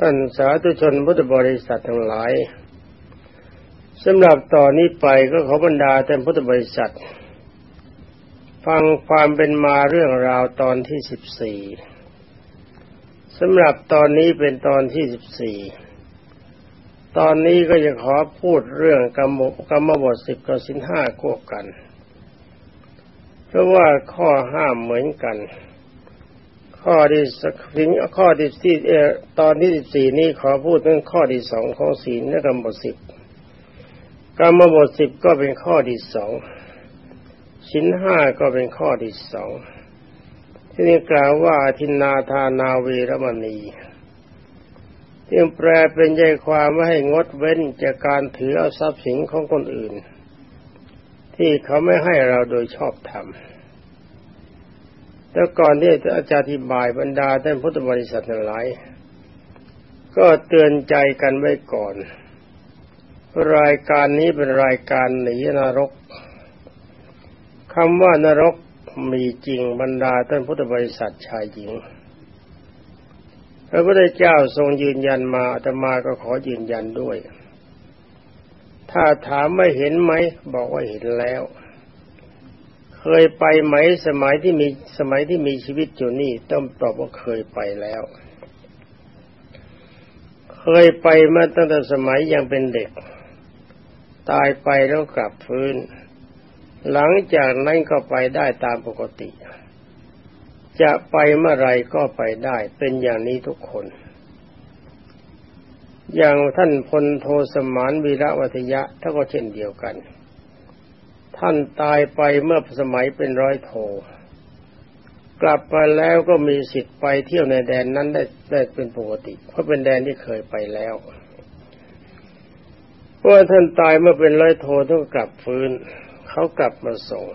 ท่านสาธุชนพุทธบริษัททั้งหลายสำหรับต่อนนี้ไปก็ขอบรรดาท่านพุทธบริษัท ฟังความเป็นมาเรื่องราวตอนที่สิบสี่สำหรับตอนนี้เป็นตอนที่สิบสี่ตอนนี้ก็จะขอพูดเรื่องกรรมกรรมบทสิบกับสินห้าควบกัน เพราะว่าข้อห้ามเหมือนกัน ข้อที่สักถึงข้อที่ที่เออตอนที่สิบสี่นี้ขอพูดเรื่องข้อที่สองของศีลและกรรมบทสิบกรรมบทสิบก็เป็นข้อที่สองสินห้าก็เป็นข้อที่สองที่นี่กล่าวว่าทินนาทานาเวรมณีที่แปลเป็นใจความว่าให้งดเว้นจากการถือเอาทรัพย์สินของคนอื่น ที่เขาไม่ให้เราโดยชอบธรรม แล้วก่อนที่อาจารย์อธิบายบรรดาท่านพุทธบริษัททั้งหลาย ก็เตือนใจกันไว้ก่อน รายการนี้เป็นรายการหนีนรกคำว่านรกมีจริงบรรดาท่านพุทธบริษัทชายหญิงพระพุทธเจ้าทรงยืนยันมาอาตมาก็ขอยืนยันด้วย ถ้าถามไม่เห็นไหม บอกว่าเห็นแล้ว เคยไปไหมสมัยที่มีสมัยที่มีชีวิตอยู่นี่ต้องตอบว่าเคยไปแล้ว เคยไปมาตั้งแต่สมัยยังเป็นเด็ก ตายไปแล้วกลับฟื้น หลังจากนั้นก็ไปได้ตามปกติ จะไปเมื่อไรก็ไปได้เป็นอย่างนี้ทุกคน อย่างท่านพลโทสมานวีระวัทยะท่านก็เช่นเดียวกัน ท่านตายไปเมื่อสมัยเป็นร้อยโท กลับมาแล้วก็มีสิทธิ์ไปเที่ยวในแดนนั้นได้ได้เป็นปกติ เพราะเป็นแดนที่เคยไปแล้วเพราะท่านตายเมื่อเป็นร้อยโทต้องกลับฟื้น เขากลับมาส่ง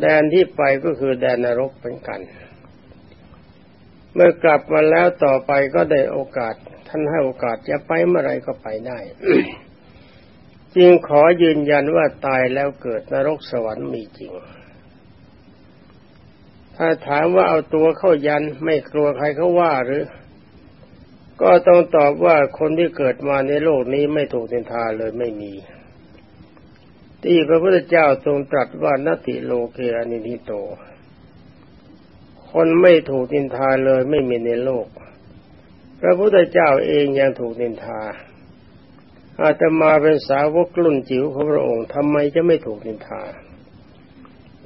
แดนที่ไปก็คือแดนนรกเป็นกัน เมื่อกลับมาแล้วต่อไปก็ได้โอกาส ท่านให้โอกาสจะไปเมื่อไรก็ไปได้ จึงขอยืนยันว่าตายแล้วเกิดนรกสวรรค์มีจริง ถ้าถามว่าเอาตัวเข้ายันไม่กลัวใครเขาว่าหรือ ก็ต้องตอบว่าคนที่เกิดมาในโลกนี้ไม่ถูกนินทาเลยไม่มี ที่พระพุทธเจ้าทรงตรัสว่านาติโลเกอนิทิโต คนไม่ถูกนินทาเลยไม่มีในโลก พระพุทธเจ้าเองยังถูกนินทา อาตมาเป็นสาวกลุ่นจิ๋วของพระองค์ทำไมจะไม่ถูกนินทา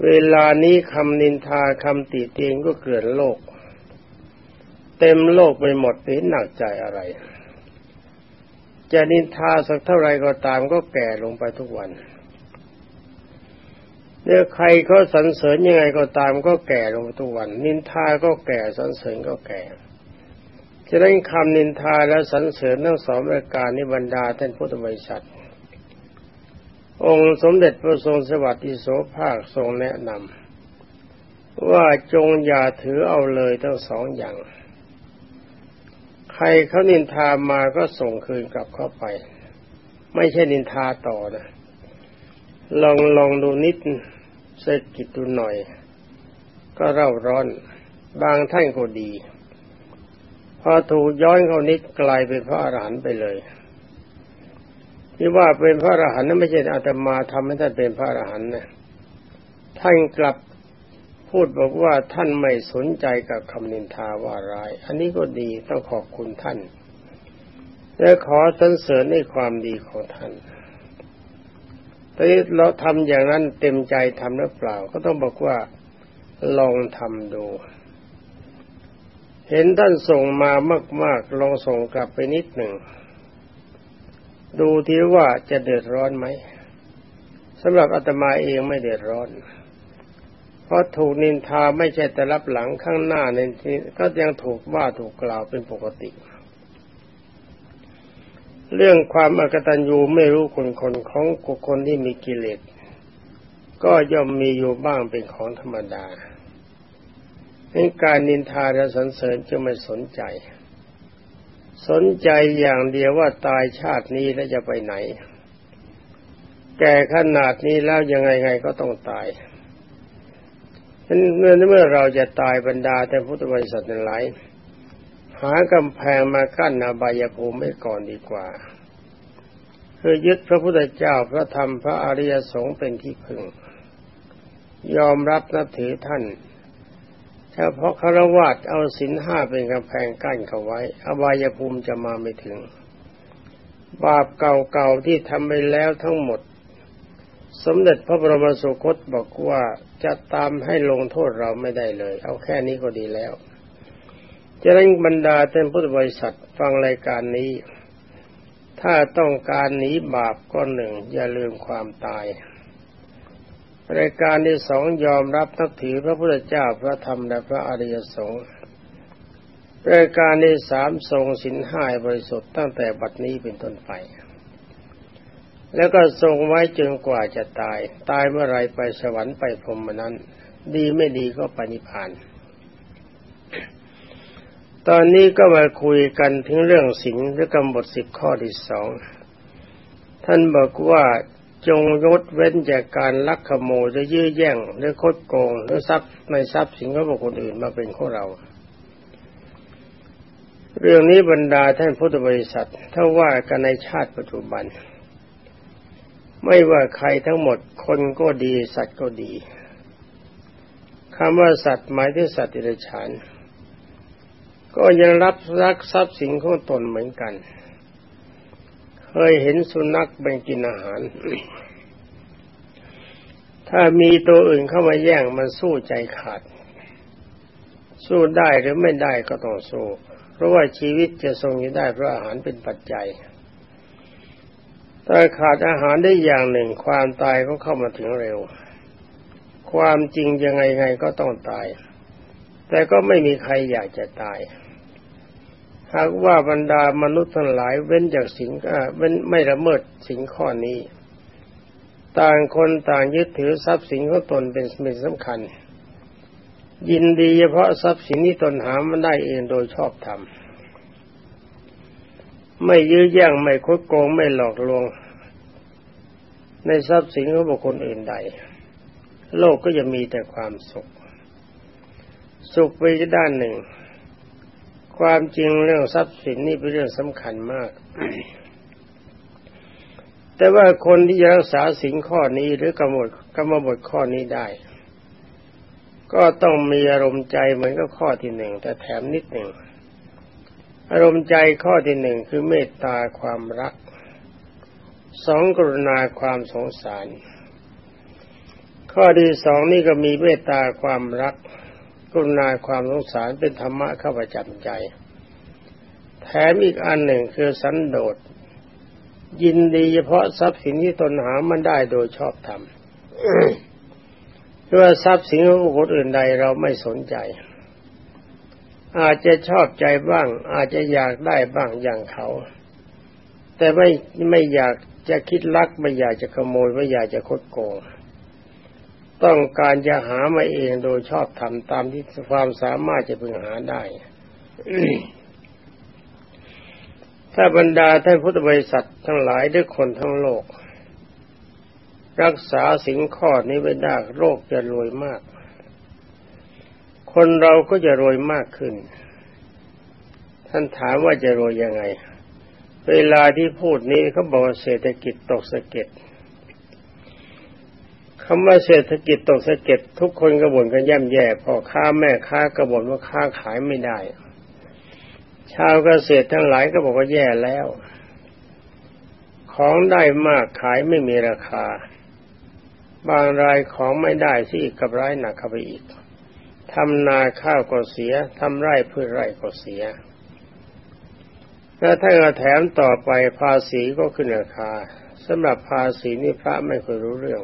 เวลานี้คำนินทาคำติเตียงก็เกิดโลก เต็มโลกไปหมดเป็นหนักใจอะไร จะนินทาสักเท่าไรก็ตามก็แก่ลงไปทุกวันเนี่ยใครเขาสรรเสริญยังไงก็ตามก็แก่ลงทุกวัน นินทาก็แก่สรรเสริญก็แก่ ฉะนั้นคำนินทาและสรรเสริญทั้งสองประการนิบรรดาท่านพุทธบริษัท องค์สมเด็จพระทรงสวัสดิโสภาคทรงแนะนำว่าจงอย่าถือเอาเลยทั้งสองอย่าง ใครเขานินทามาก็ส่งคืนกลับเข้าไป ไม่ใช่นินทาต่อนะลองลองดูนิดเสกิดดูหน่อย ก็เร่าร้อน บางท่านก็ดี พอถูกย้อนเขานิดกลายเป็นพระอรหันต์ไปเลย ที่ว่าเป็นพระอรหันต์นั้นไม่ใช่อาตมาทำให้ท่านเป็นพระอรหันต์นะท่านกลับพูดบอกว่าท่านไม่สนใจกับคำนินทาว่าร้าย อันนี้ก็ดีต้องขอบคุณท่าน และขอสรรเสริญในความดีของท่านแต่เราทำอย่างนั้นเต็มใจทำหรือเปล่า ก็ต้องบอกว่าลองทำดู เห็นท่านส่งมามาก ๆ ลองส่งกลับไปนิดหนึ่ง ดูทีว่าจะเดือดร้อนไหมสำหรับอาตมาเองไม่เดือดร้อน เพราะถูกนินทาไม่ใช่แต่รับหลังข้างหน้าในที่ก็ยังถูกว่าถูกกล่าวเป็นปกติ เรื่องความอกตัญญูไม่รู้คนคนของคนที่มีกิเลสก็ย่อมมีอยู่บ้างเป็นของธรรมดา นการนินทาและสรรเสริญจะไม่สนใจ สนใจอย่างเดียวว่าตายชาตินี้แล้วจะไปไหน แก่ขนาดนี้แล้วยังไงไงก็ต้องตายเมื่อเมื่อเราจะตายบรรดาแต่พุทธบริษัทหลายหากำแพงมากั้นอบายภูมิไว้ก่อนดีกว่าคือยึดพระพุทธเจ้าพระธรรมพระอริยสงฆ์เป็นที่พึ่ง ยอมรับนับถือท่าน เฉพาะคารวะเอาศีลห้าเป็นกำแพงกั้นเขาไว้ อบายภูมิจะมาไม่ถึง บาปเก่าๆที่ทำไปแล้วทั้งหมด สมเด็จพระบรมสุคตบอกว่าจะตามให้ลงโทษเราไม่ได้เลย เอาแค่นี้ก็ดีแล้วจะนั้นบรรดาท่านพุทธบริษัทฟังรายการนี้ ถ้าต้องการหนีบาปก็หนึ่ง อย่าลืมความตาย รายการที่สองยอมรับนับถือพระพุทธเจ้าพระธรรมและพระอริยสงฆ์รายการที่สามทรงสินห้าบริสุทธิ์ตั้งแต่บัดนี้เป็นต้นไป แล้วก็ทรงไว้จนกว่าจะตาย ตายเมื่อไรไปสวรรค์ไปพรมนั้น ดีไม่ดีก็ปณิพาน ตอนนี้ก็มาคุยกันถึงเรื่องสิงและกำบทสิบข้อที่สองท่านบอกว่า จงยดเว้นจากการลักขโมยจะยื้อแย่งหรือคดโกงหรือทรัพย์ในทรัพย์สินของบุคคลอื่นมาเป็นของเรา เรื่องนี้บรรดาท่านพุทธบริษัท ถ้าว่ากันในชาติปัจจุบัน ไม่ว่าใครทั้งหมดคนก็ดีสัตว์ก็ดีคำว่าสัตว์หมายถึงสัตว์ติรฉานก็ยังรับรักทรัพย์สินของตนเหมือนกัน เคยเห็นสุนัขไปกินอาหาร ถ้ามีตัวอื่นเข้ามาแย่งมันสู้ใจขาด สู้ได้หรือไม่ได้ก็ต้องสู้ เพราะว่าชีวิตจะทรงอยู่ได้เพราะอาหารเป็นปัจจัย ถ้าขาดอาหารได้อย่างหนึ่งความตายก็เข้ามาถึงเร็ว ความจริงยังไงไงก็ต้องตาย แต่ก็ไม่มีใครอยากจะตาย หากว่าบรรดามนุษย์ทั้งหลายเว้นจากสิ่งเว้นไม่ละเมิดสิ่งข้อนี้ ต่างคนต่างยึดถือทรัพย์สินของตนเป็นสิ่งสำคัญ ยินดีเฉพาะทรัพย์สินที่ตนหามันได้เองโดยชอบธรรมไม่ยื้อแย่งไม่คดโกงไม่หลอกลวง ในทรัพย์สินของบุคคลอื่นใด โลกก็จะมีแต่ความสุข สุขไปด้านหนึ่ง ความจริงเรื่องทรัพย์สินนี่เป็นเรื่องสำคัญมาก แต่ว่าคนที่จะรักษาสิ่งข้อนี้หรือกำหนดกำหนดข้อนี้ได้ ก็ต้องมีอารมณ์ใจเหมือนกับข้อที่หนึ่งแต่แถมนิดหนึ่งอารมณ์ใจข้อที่หนึ่งคือเมตตาความรักสองกรุณาความสงสาร ข้อที่สองนี่ก็มีเมตตาความรัก กรุณาความสงสารเป็นธรรมะเข้าประจำใจ แถมอีกอันหนึ่งคือสันโดษ ยินดีเฉพาะทรัพย์สินที่ตนหามันได้โดยชอบธรรมเพราะทรัพย์สินของคนอื่นใดเราไม่สนใจ อาจจะชอบใจบ้าง อาจจะอยากได้บ้างอย่างเขา แต่ไม่ไม่อยากจะคิดลักไม่อยากจะขโมยไม่อยากจะคดโกง ต้องการจะหามาเองโดยชอบทำตามที่ความสามารถจะพึงหาได้ ถ้าบรรดาท่านพุทธบริษัททั้งหลายด้วยคนทั้งโลก รักษาสิ่งข้อนี้ไว้ได้โลกจะรวยมาก คนเราก็จะรวยมากขึ้น ท่านถามว่าจะรวยยังไง เวลาที่พูดนี้เขาบอกเศรษฐกิจตกสะเก็ด คำว่าเศรษฐกิจตกสะเก็ดทุกคนกระบ่นกันย่ำแย่พอค้าแม่ค้ากระบ่นว่าค้าขายไม่ได้ ชาวเกษตรทั้งหลายก็บอกว่าแย่แล้ว ของได้มากขายไม่มีราคา บางรายของไม่ได้ที่กับร้ายหนักเข้าไปอีกทำนาข้าวก็เสียทำไร่พืชไร่ก็เสียแล้วถ้าเราแถมต่อไปภาษีก็ขึ้นราคาสำหรับภาษีนี่พระไม่เคยรู้เรื่อง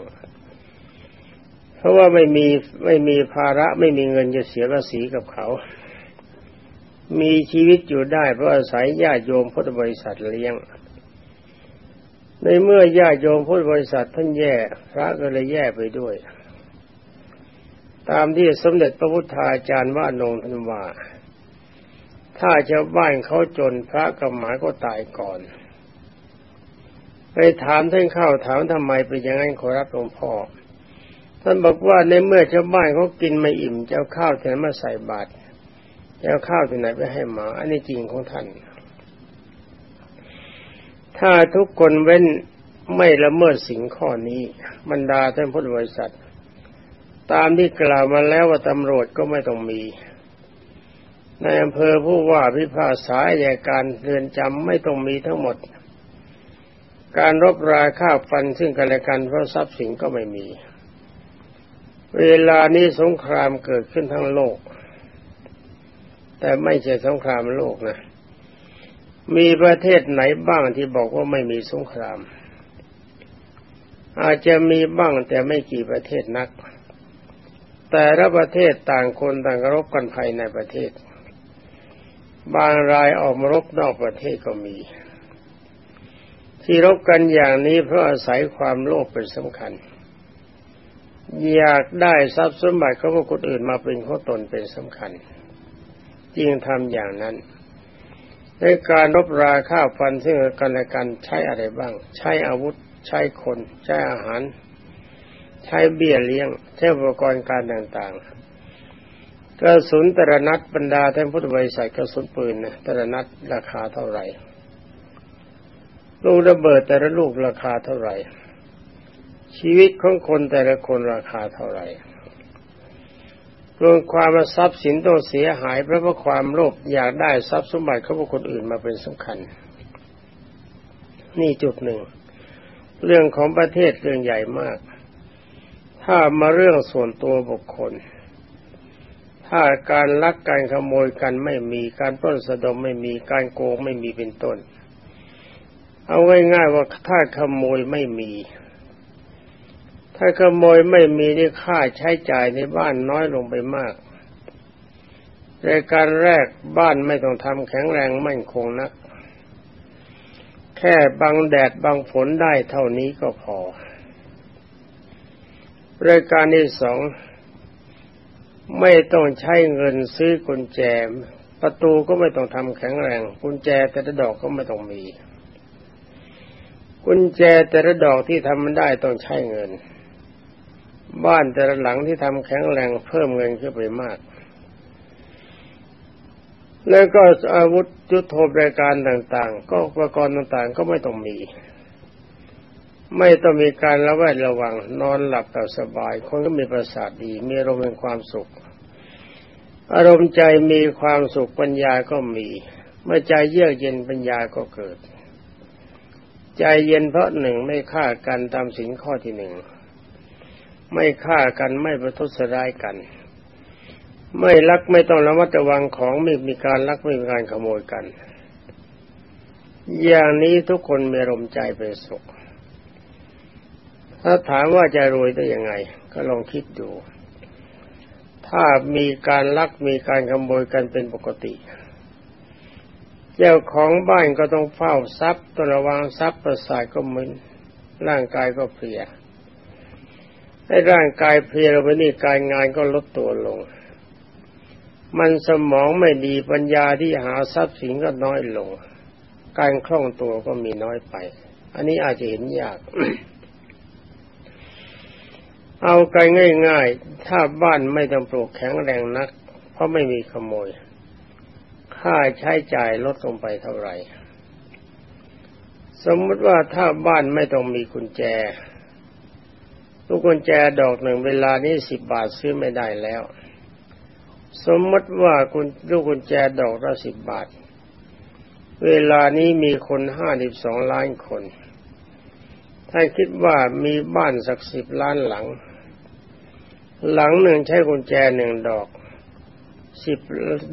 เพราะว่าไม่มีไม่มีภาระไม่มีเงินจะเสียภาษีกับเขา มีชีวิตอยู่ได้เพราะอาศัยญาติโยมพุทธบริษัทเลี้ยง ในเมื่อญาติโยมพุทธบริษัทท่านแย่พระก็เลยแย่ไปด้วย ตามที่สมเด็จพระพุทธาจารย์ว่านงท่านว่า ถ้าชาวบ้านเขาจนพระกรรมหมาก็ตายก่อนไปถามท่านเข้าถามทำไมเป็นอย่างนั้นขอรับหลวงพ่อ ท่านบอกว่าในเมื่อชาวบ้านเขากินไม่อิ่มจะเอาข้าวแทนมาใส่บาตรแล้วข้าวที่ไหนไปให้หมา อันนี้จริงของท่าน ถ้าทุกคนเว้นไม่ละเมิดสิ่งข้อนี้บรรดาท่านพุทธบริษัท ตามที่กล่าวมาแล้วว่าตำรวจก็ไม่ต้องมีในอำเภอผู้ว่าพิพากษาอายการเรือนจำไม่ต้องมีทั้งหมด การรบราฆ่าฟันซึ่งกันและกันเพราะทรัพย์สินก็ไม่มี เวลานี้สงครามเกิดขึ้นทั้งโลก แต่ไม่ใช่สงครามโลกนะ มีประเทศไหนบ้างที่บอกว่าไม่มีสงคราม อาจจะมีบ้างแต่ไม่กี่ประเทศนัก แต่ละประเทศต่างคนต่างรบกันภายในประเทศ บางรายออกมารบนอกประเทศก็มี ที่รบกันอย่างนี้เพราะอาศัยความโลภเป็นสำคัญ อยากได้ทรัพย์สมบัติของคนอื่นมาเป็นของตนเป็นสำคัญจึงทำอย่างนั้น ในการรบราฆ่าฟันซึ่งกันและกันใช้อะไรบ้าง ใช้อาวุธ ใช้คน ใช้อาหาร ใช้เบี้ยเลี้ยง ใช้อุปกรณ์การต่างๆกระสุนแต่ละนัดบรรดาท่านพุทธบริษัทกระสุนปืนนะแต่ละนัดราคาเท่าไหร่ลูกระเบิดแต่ละลูกราคาเท่าไหร่ ชีวิตของคนแต่ละคนราคาเท่าไหร่รวมความทรัพย์สินต้องเสียหายเพราะว่าความโลภอยากได้ทรัพย์สมบัติของคนอื่นมาเป็นสำคัญ นี่จุดหนึ่ง เรื่องของประเทศเรื่องใหญ่มาก ถ้ามาเรื่องส่วนตัวบุคคล ถ้าการลักการขโมยกันไม่มีการปล้นสะดมไม่มีการโกงไม่มีเป็นต้น เอาง่ายๆว่าถ้าขโมยไม่มี ถ้าขโมยไม่มีนี่ค่าใช้จ่ายในบ้านน้อยลงไปมากในการแรกบ้านไม่ต้องทำแข็งแรงมั่นคงนัก แค่บังแดดบังฝนได้เท่านี้ก็พอรายการที่สองไม่ต้องใช้เงินซื้อกุญแจ ประตูก็ไม่ต้องทำแข็งแรง กุญแจแต่ละดอกก็ไม่ต้องมี กุญแจแต่ละดอกที่ทำมันได้ต้องใช้เงิน บ้านแต่ละหลังที่ทำแข็งแรงเพิ่มเงินขึ้นไปมาก แล้วก็อาวุธยุทโธบริการต่างๆ ก็อุปกรณ์ต่างๆ ก็ไม่ต้องมี ไม่ต้องมีการระแวดระวัง นอนหลับแต่สบาย คนก็มีประสาทดี มีอารมณ์เป็นความสุข อารมณ์ใจมีความสุขปัญญาก็มี เมื่อใจเยือกเย็นปัญญาก็เกิด ใจเย็นเพราะหนึ่งไม่ฆ่ากันตามสินข้อที่หนึ่ง ไม่ฆ่ากันไม่ประทุษร้ายกัน ไม่ลักไม่ต้องระมัดระวังของไม่มีการลักไม่มีการขโมยกัน อย่างนี้ทุกคนมีอารมใจเป็นสุข ถ้าถามว่าจะรวยได้ยังไง ก็ลองคิดดู ถ้ามีการลักมีการขโมยกันเป็นปกติเจ้าของบ้านก็ต้องเฝ้าทรัพย์ต้องระวังทรัพย์ประสาทก็มึนร่างกายก็เพลีย ให้ร่างกายเพลียไปนี่การงานก็ลดตัวลง มันสมองไม่ดีปัญญาที่หาทรัพย์สินก็น้อยลง การคล่องตัวก็มีน้อยไป อันนี้อาจจะเห็นยาก เอากันง่าย ๆ ถ้าบ้านไม่ต้องปลูกแข็งแรงนัก เพราะไม่มีขโมย ค่าใช้จ่ายลดลงไปเท่าไหร่ สมมติว่าถ้าบ้านไม่ต้องมีกุญแจ ลูกกุญแจดอกหนึ่งเวลานี้สิบบาทซื้อไม่ได้แล้ว สมมติว่าคุณลูกกุญแจดอกละสิบบาท เวลานี้มีคนห้าสิบสองล้านคน ถ้าคิดว่ามีบ้านสักสิบล้านหลัง หลังหนึ่งใช้กุญแจหนึ่งดอกสิบ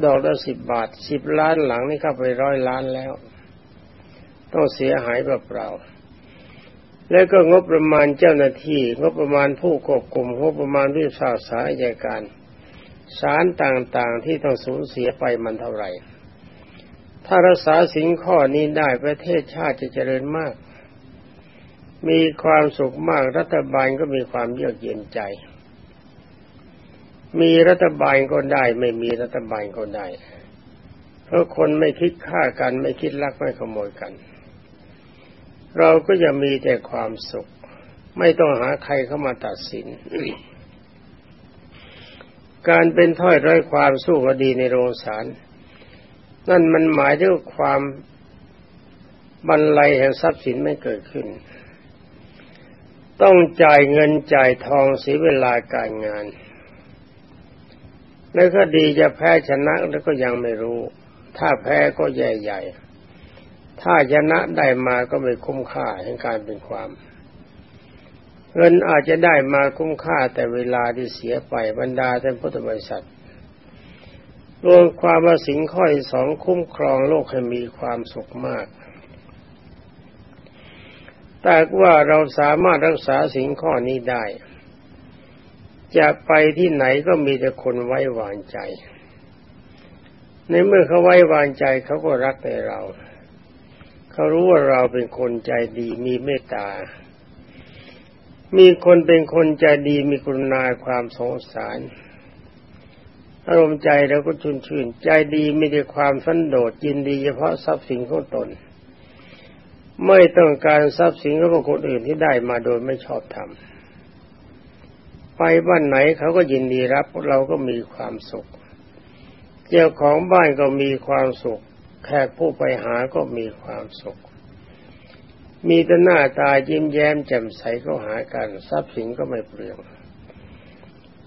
ดอกละสิบบาทสิบล้านหลังนี่เข้าไปร้อยล้านแล้ว ต้องเสียหายเปล่าๆ แล้วก็งบประมาณเจ้าหน้าที่ งบประมาณผู้ควบคุมงบประมาณวิชาสายการสารต่างๆที่ต้องสูญเสียไปมันเท่าไหร่ ถ้ารักษาสิ่งข้อนี้ได้ประเทศชาติจะเจริญมาก มีความสุขมากรัฐบาลก็มีความเยือกเย็นใจ มีรัฐบาลก็ได้ ไม่มีรัฐบาลก็ได้ เพราะคนไม่คิดฆ่ากันไม่คิดลักไม่ขโมยกัน เราก็จะมีแต่ความสุข ไม่ต้องหาใครเข้ามาตัดสิน การเป็นถ้อยร้อยความสู้คดีในโรงศาลนั่นมันหมายถึงความบรรลัยแห่งทรัพย์สินไม่เกิดขึ้น ต้องจ่ายเงินจ่ายทองเสียเวลาการงาน แล้วก็ดีจะแพ้ชนะแล้วก็ยังไม่รู้ ถ้าแพ้ก็ใหญ่ๆ ถ้าชนะได้มาก็ไม่คุ้มค่าแห่งการเป็นความเงินอาจจะได้มาคุ้มค่าแต่เวลาที่เสียไปบรรดาท่านพุทธบริษัทรวมความว่าสิ่งข้อสองคุ้มครองโลกให้มีความสุขมาก แต่ว่าเราสามารถรักษาสิ่งข้อนี้ได้ จะไปที่ไหนก็มีแต่คนไว้วางใจ ในเมื่อเขาไว้วางใจเขาก็รักในเรา เขารู้ว่าเราเป็นคนใจดีมีเมตตา มีคนเป็นคนใจดีมีกรุณาความสงสาร อารมณ์ใจเราก็ชุนชื่น ใจดีไม่ได้ความสันโดษยินดีเฉพาะทรัพย์สินของตน ไม่ต้องการทรัพย์สินของคนอื่นที่ได้มาโดยไม่ชอบธรรมไปบ้านไหนเขาก็ยินดีรับเราก็มีความสุข เจ้าของบ้านก็มีความสุข แขกผู้ไปหาก็มีความสุข มีแต่หน้าตายิ้มแย้มแจ่มใสก็หากันทรัพย์สินก็ไม่เปลือง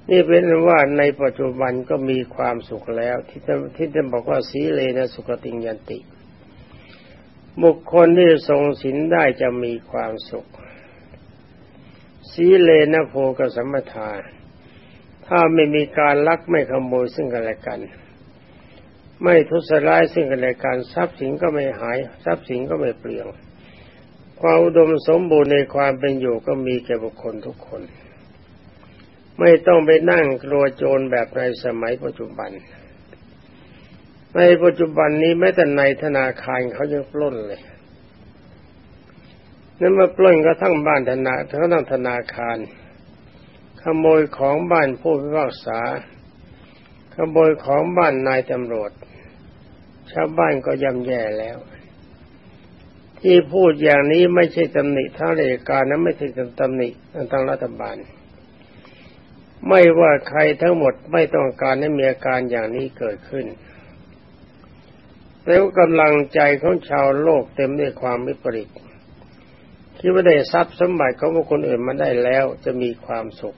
นี่เป็นว่าในปัจจุบันก็มีความสุขแล้ว ที่ท่านที่ท่านบอกว่าสีเลนะสุขติยันติ บุคคลที่ทรงศีลได้จะมีความสุข สีเลนะโพกสัมมทา ถ้าไม่มีการลักไม่ขโมยซึ่งกันและกัน ไม่ทุสร้ายซึ่งกันและกันทรัพย์สินก็ไม่หาย ทรัพย์สินก็ไม่เปลี่ยนความอุดมสมบูรณ์ในความเป็นอยู่ก็มีแก่บุคคลทุกคน ไม่ต้องไปนั่งกลัวโจรแบบในสมัยปัจจุบัน ในปัจจุบันนี้แม้แต่ในธนาคารเขายังปล้นเลยนั่นมาปล้นก็ทั้งบ้านธนาทั้งธนาคาร ขโมยของบ้านผู้พิพากษา ขโมยของบ้านนายตำรวจ ชาวบ้านก็ย่ำแย่แล้ว ที่พูดอย่างนี้ไม่ใช่ตำหนิทางราชการนะไม่ใช่ตำหนิทางรัฐบาล ไม่ว่าใครทั้งหมดไม่ต้องการให้มีอาการอย่างนี้เกิดขึ้นแล้วกำลังใจของชาวโลกเต็มด้วยความวิปริตคิดว่าได้ทรัพย์สมบัติของคนอื่นมาได้แล้วจะมีความสุข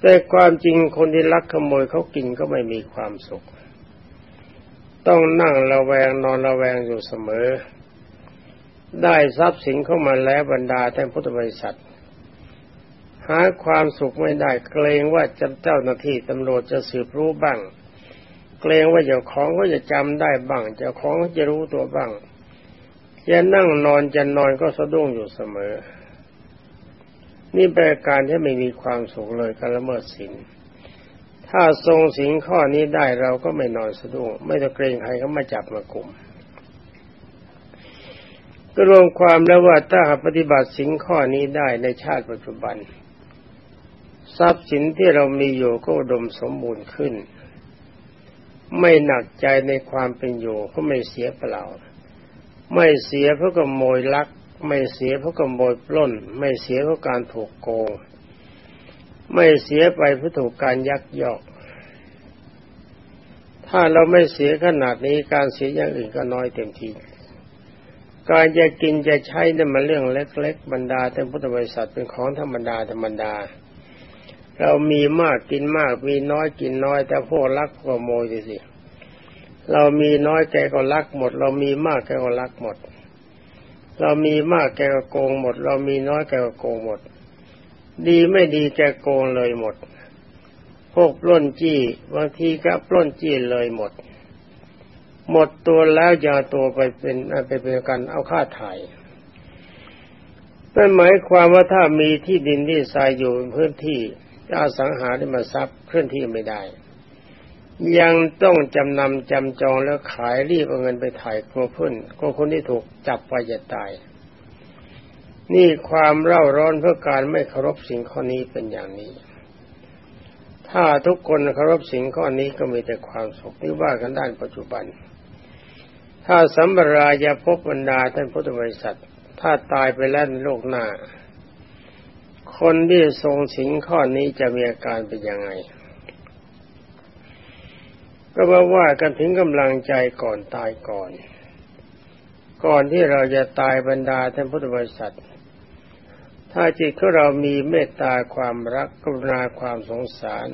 แต่ความจริงคนที่ลักขโมยเขากินก็ไม่มีความสุข ต้องนั่งระแวงนอนระแวงอยู่เสมอ ได้ทรัพย์สินเข้ามาแล้วบรรดาท่านพุทธบริษัท หาความสุขไม่ได้เกรงว่าจำเจ้าหน้าที่ตำรวจจะสืบรู้บ้าง เกรงว่าเจ้าของก็จะจำได้บ้างเจ้าของจะรู้ตัวบ้างจะนั่งนอนจะนอนก็สะดุ้งอยู่เสมอ นี่เป็นการที่ไม่มีความสุขเลยการละเมิดศีล ถ้าทรงสิงข้อนี้ได้เราก็ไม่นอนสะดุ้งไม่ต้องเกรงใครเขามาจับมากลุ่มก็รวมความแล้วว่าถ้าปฏิบัติสิงข้อนี้ได้ในชาติปัจจุบัน ทรัพย์สินที่เรามีอยู่ก็ดมสมบูรณ์ขึ้น ไม่หนักใจในความเป็นอยู่ก็ไม่เสียเปล่า ไม่เสียเพราะขโมยลัก ไม่เสียเพราะขโมยปล้น ไม่เสียเพราะการถูกโกง ไม่เสียไปเพราะถูกการยักยอก ถ้าเราไม่เสียขนาดนี้การเสียอย่างอื่นก็น้อยเต็มที การจะกินจะใช้เนี่ยมันเรื่องเล็ก ๆ บรรดาแต่พุทธบริษัทเป็นของธรรมดาธรรมดา เรามีมากกินมากมีน้อยกินน้อย แต่พวกลักพวกโมยสิเรามีน้อยแกก็ลักหมด เรามีมากแกก็ลักหมด เรามีมากแกก็โกงหมด เรามีน้อยแกก็โกงหมด ดีไม่ดีแกโกงเลยหมด พวกปล้นจี้บางทีก็ปล้นจี้เลยหมด หมดตัวแล้วอย่าตัวไปเป็นไปเป็นกันเอาค่าถ่ายนั่นหมายความว่าถ้ามีที่ดินที่ทรายอยู่พื้นที่จะอสังหาริมทรัพย์เคลื่อนที่ไม่ได้ ยังต้องจำนำจำจองแล้วขายรีบเอาเงินไปถ่ายกลัวพุ่นกลัวคนที่ถูกจับไปจะตาย นี่ความเร่าร้อนเพื่อการไม่เคารพสิ่งข้อนี้เป็นอย่างนี้ ถ้าทุกคนเคารพสิ่งข้อนี้ก็มีแต่ความสุขที่ว่ากันด้านปัจจุบัน ถ้าสัมปรายาพบบรรดาท่านพุทธบริษัท ถ้าตายไปแล้วในโลกหน้า คนที่ทรงสิ่งข้อนี้จะมีอาการเป็นยังไง ก็มาว่ากันถึงกำลังใจก่อนตายก่อนก่อนที่เราจะตายบรรดาท่านพุทธบริษัท ถ้าจิตของเรามีเมตตาความรักกรุณาความสงสาร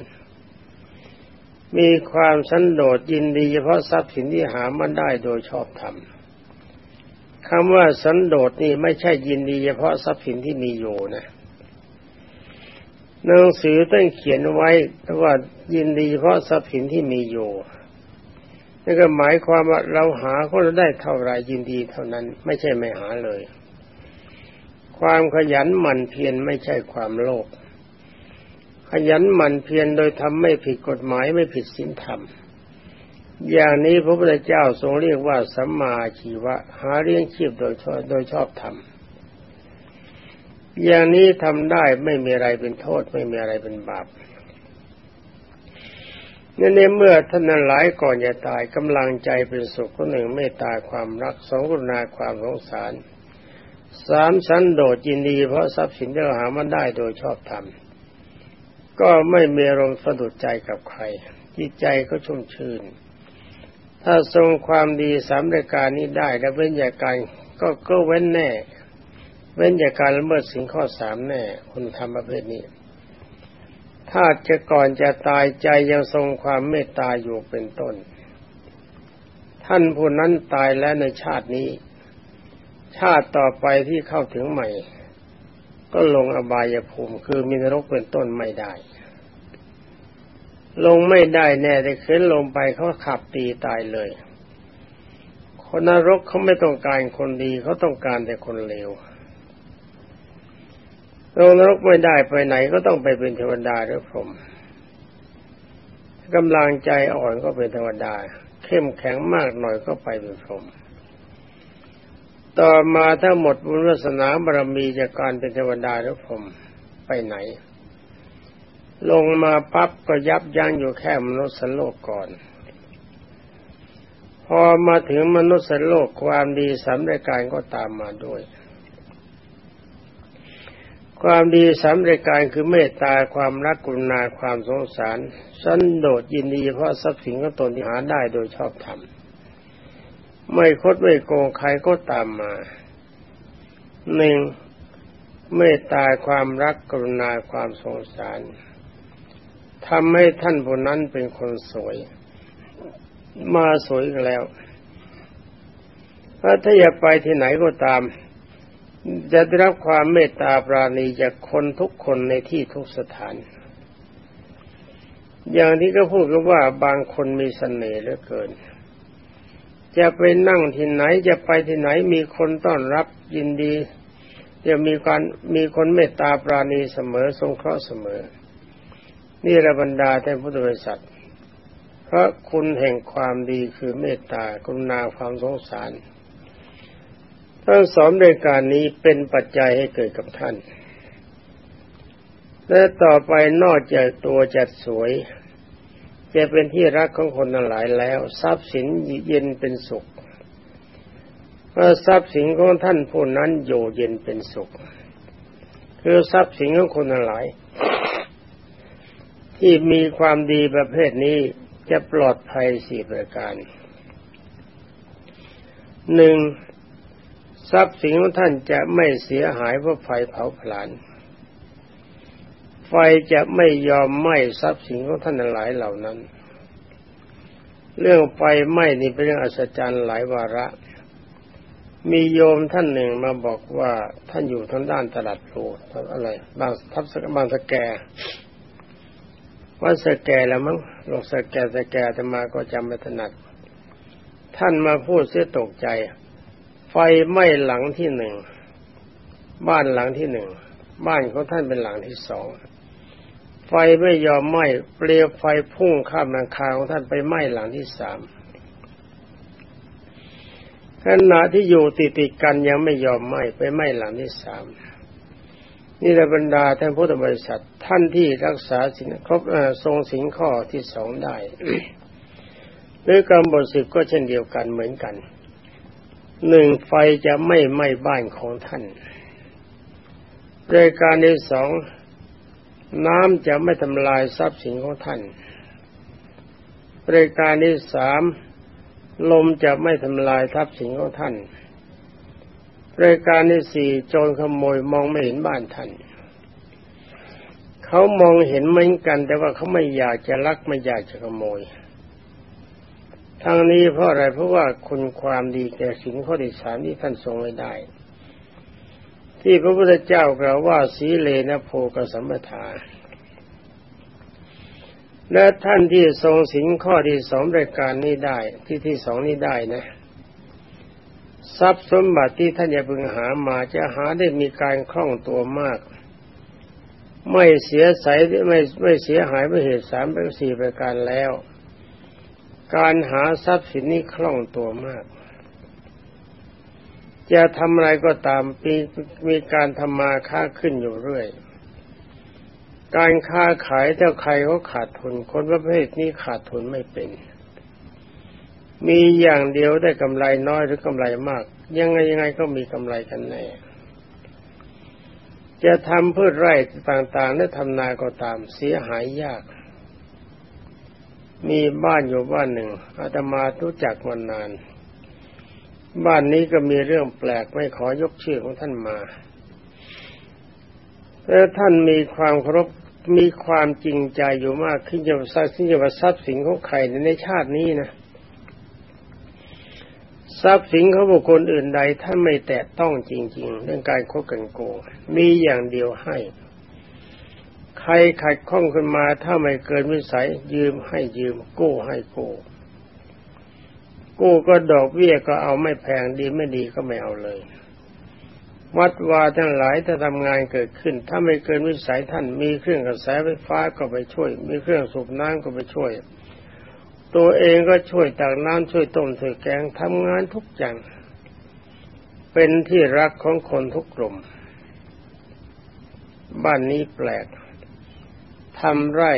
มีความสันโดษยินดีเฉพาะทรัพย์สินที่หามันได้โดยชอบธรรมคำว่าสันโดษนี่ไม่ใช่ยินดีเฉพาะทรัพย์สินที่มีอยู่นะหนังสือต้องเขียนไว้ว่ายินดีเพราะทรัพย์สินที่มีอยู่นี่นก็หมายความว่าเราหาก็ได้เท่าไรยินดีเท่านั้น ไม่ใช่ไม่หาเลย ความขยันหมั่นเพียรไม่ใช่ความโลภขยันหมั่นเพียรโดยทำไม่ผิดกฎหมายไม่ผิดศีลธรรม อย่างนี้พระพุทธเจ้าทรงเรียกว่าสัมมาชีวะ หาเลี้ยงชีพโดยชอบโดยชอบธรรม อย่างนี้ทำได้ไม่มีอะไรเป็นโทษไม่มีอะไรเป็นบาปนี่ในเมื่อท่านนั้นหลายก่อนจะตายกำลังใจเป็นสุขก็หนึ่งเมตตาความรักสองกรุณาความสงสาร สามสันโดษยินดี เพราะทรัพย์สินที่เราหามันได้โดยชอบธรรมก็ไม่มีอารมณ์สะดุดใจกับใคร จิตใจก็ชุ่มชื่น ถ้าทรงความดีสามรายการนี้ได้และเว้นจากการก็ก็เว้นแน่ เว้นจากการละเมิดสิ่งข้อสามแน่คุณทำประเภทนี้ ถ้าจะก่อนจะตายใจยังทรงความเมตตาอยู่เป็นต้น ท่านผู้นั้นตายแล้วในชาตินี้ ชาติต่อไปที่เข้าถึงใหม่ ก็ลงอบายภูมิคือมีนรกเป็นต้นไม่ได้ ลงไม่ได้แน่แต่ขึ้นลงไปเขาขับตีตายเลย คนนรกเขาไม่ต้องการคนดีเขาต้องการแต่คนเลวลงนรกไม่ได้ไปไหนก็ต้องไปเป็นเทวดาหรือพรหมกำลังใจอ่อนก็เป็นเทวดา เข้มแข็งมากหน่อยก็ไปเป็นพรหม ต่อมาถ้าหมดบุญวาสนาบารมีจากการเป็นเทวดาหรือพรหมไปไหน ลงมาปั๊บก็ยับยั้งอยู่แค่มนุษย์โลกก่อน พอมาถึงมนุษย์โลกความดีสำเร็จการก็ตามมาด้วย ความดีสามรายการคือเมตตาความรักกรุณาความสงสารสันโดษยินดีเพราะทรัพย์สินของตนที่หาได้โดยชอบธรรม ไม่คดไม่โกงใครก็ตามมาหนึ่งเมตตาความรักกรุณาความสงสารทำให้ท่านผู้นั้นเป็นคนสวย มาสวยแล้วถ้าอยากไปที่ไหนก็ตาม จะได้รับความเมตตาปราณีจากคนทุกคนในที่ทุกสถาน อย่างที่ก็พูดกันว่าบางคนมีสเสน่ห์เหลือเกิน จะไปนั่งที่ไหนจะไปที่ไหนมีคนต้อนรับยินดีจะมีการมีคนเมตตาปราณีเสมอทรงเคราะห์เสมอ นี่ระบรรดาท่านพุทธบริษัทเพราะคุณแห่งความดีคือเมตตากรุณาความสงสารทั้งสองรายการนี้เป็นปัจจัยให้เกิดกับท่าน และต่อไปนอกจากตัวจัดสวย จะเป็นที่รักของคนหลายแล้ว ทรัพย์สินเย็นเป็นสุขเพราะทรัพย์สินของท่านผู้นั้นอยู่เย็นเป็นสุข คือทรัพย์สินของคนหลาย ที่มีความดีประเภทนี้จะปลอดภัยสี่ประการหนึ่งทรัพย์สินของท่านจะไม่เสียหายเพราะไฟเผาผลาญ ไฟจะไม่ยอมไหม้ทรัพย์สินของท่านหลายเหล่านั้น เรื่องไฟไหม้นี่เป็นเรื่องอัศจรรย์หลายวาระ มีโยมท่านหนึ่งมาบอกว่าท่านอยู่ทางด้านตลาดโลอะไร บางทับสบางสแกว่าสแกแล้วมั้งลงสแกสแกจะมาก็จำไม่ถนัด ท่านมาพูดเสียตกใจ ไฟไหม้หลังที่หนึ่ง บ้านหลังที่หนึ่ง บ้านของท่านเป็นหลังที่สอง ไฟไม่ยอมไหม้เปลวไฟพุ่งข้ามหลังคาของท่านไปไหม้หลังที่สามขณะที่อยู่ติดติดกันยังไม่ยอมไหม้ไปไหม้หลังที่สามนี่แหละบรรดาท่านพุทธบริษัทท่านที่รักษาสินครบทรงสินข้อที่สองได้หรือกรรมบทสิบก็เช่นเดียวกันเหมือนกันหนึ่งไฟจะไม่ไหม้บ้านของท่านรายการที่สอง น้ำจะไม่ทำลายทรัพย์สินของท่านรายการที่สามลมจะไม่ทำลายทรัพย์สินของท่านรายการที่สี่โจรขโมยมองไม่เห็นบ้านท่าน เขามองเห็นเหมือนกัน แต่ว่าเขาไม่อยากจะลักไม่อยากจะขโมยทางนี้เพราะอะไรเพราะว่าคุณความดีแก่สินข้อที่สามที่ท่านทรงไว้ได้ ที่พระพุทธเจ้ากล่าวว่าสีเลนะโพกสัมปทา และท่านที่ทรงสินข้อที่สองรายการนี้ได้ที่ที่สองนี้ได้นะ ทรัพย์สมบัติที่ท่านจะพึงหามาจะหาได้มีการคล่องตัวมาก ไม่เสียใสไม่ไม่เสียหายไม่เหตุสามเป็นสี่ประการแล้ว การหาทรัพย์สินนี้คล่องตัวมาก จะทำอะไรก็ตามมีมีการทำมาค้าขึ้นอยู่เรื่อย การค้าขายถ้าใครเขาขาดทุน คนประเภทนี้ขาดทุนไม่เป็น มีอย่างเดียวได้กำไรน้อยหรือกำไรมาก ยังไงยังไงก็มีกำไรกันแน่จะทำพืชไร่ต่างๆและทำนาก็ตามเสียหายยาก มีบ้านอยู่บ้านหนึ่งอาตมารู้จักมานาน บ้านนี้ก็มีเรื่องแปลกไม่ขอยกชื่อของท่านมาแล้วท่านมีความเคารพมีความจริงใจอยู่มากขึ้นจะทรัพย์สินจะทรัพย์สินของใครในชาตินี้นะทรัพย์สินของบุคคลอื่นใดท่านไม่แตะต้องจริง ๆ เรื่องการคบกันโกงมีอย่างเดียวให้ ใครขัดข้องขึ้นมาถ้าไม่เกินวิสัยยืมให้ยืมกู้ให้กู้ กู้ก็ดอกเบี้ยก็เอาไม่แพงดีไม่ดีก็ไม่เอาเลย วัดวาทั้งหลายถ้าทำงานเกิดขึ้น ถ้าไม่เกินวิสัยท่านมีเครื่องกระแสไฟฟ้าก็ไปช่วย มีเครื่องสูบน้ำก็ไปช่วย ตัวเองก็ช่วยตักน้ำช่วยต้มช่วยแกงทำงานทุกอย่าง เป็นที่รักของคนทุกกลุ่ม บ้านนี้แปลกทำไร่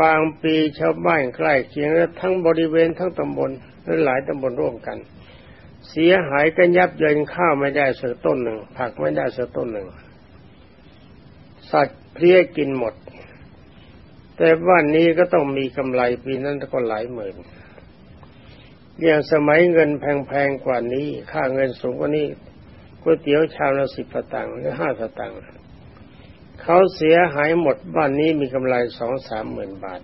บางปีชาวบ้านใกล้เคียงและทั้งบริเวณทั้งตำบลและหลายตำบลร่วมกัน เสียหายกันยับเยินข้าวไม่ได้สักต้นหนึ่ง ผักไม่ได้สักต้นหนึ่ง สัตว์เพลี้ยกินหมด แต่วันนี้ก็ต้องมีกำไรปีนั้นก็หลายหมื่นอย่างสมัยเงินแพงๆกว่านี้ ค่าเงินสูงกว่านี้ก๋วยเตี๋ยวชามละสิบตางค์หรือห้าตางค์ เขาเสียหายหมดบ้านนี้มีกำไรสองสามหมื่นบาท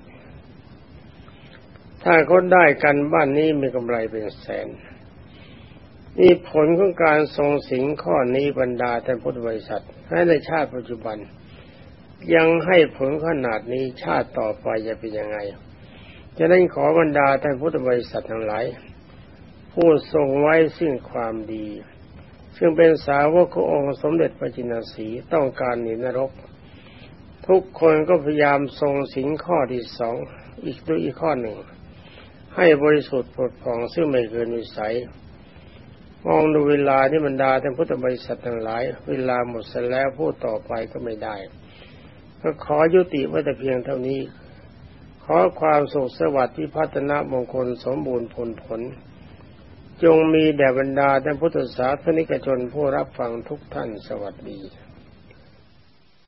ถ้าเขาได้กันบ้านนี้มีกำไรเป็นแสน นี่ผลของการทรงสิงข้อนี้บรรดาท่านพุทธบริษัทให้ในชาติปัจจุบัน ยังให้ผลขนาดนี้ชาติต่อไปจะเป็นยังไง จะได้นขอบรรดาท่านพุทธบริษัททั้งหลายผู้ทรงไว้ซึ่งความดีซึ่งเป็นสาวกขององค์สมเด็จพระจินสีต้องการหนีนรก ทุกคนก็พยายามทรงสิงข้อที่สองอีกด้วยอีกข้อหนึ่ง ให้บริสุทธิ์ปลดผ่องซึ่งไม่เกินวิสัย มองดูเวลาที่บรรดาท่านพุทธบริษัททั้งหลาย เวลาหมดเสแล้วพูดต่อไปก็ไม่ได้ ก็ขอยุติไว้แต่เพียงเท่านี้ ขอความสุขสวัสดิ์ที่พัฒนามงคลสมบูรณ์ผลผล จงมีแด่บรรดาท่านพุทธศาสนิกชนผู้รับฟังทุกท่านสวัสดี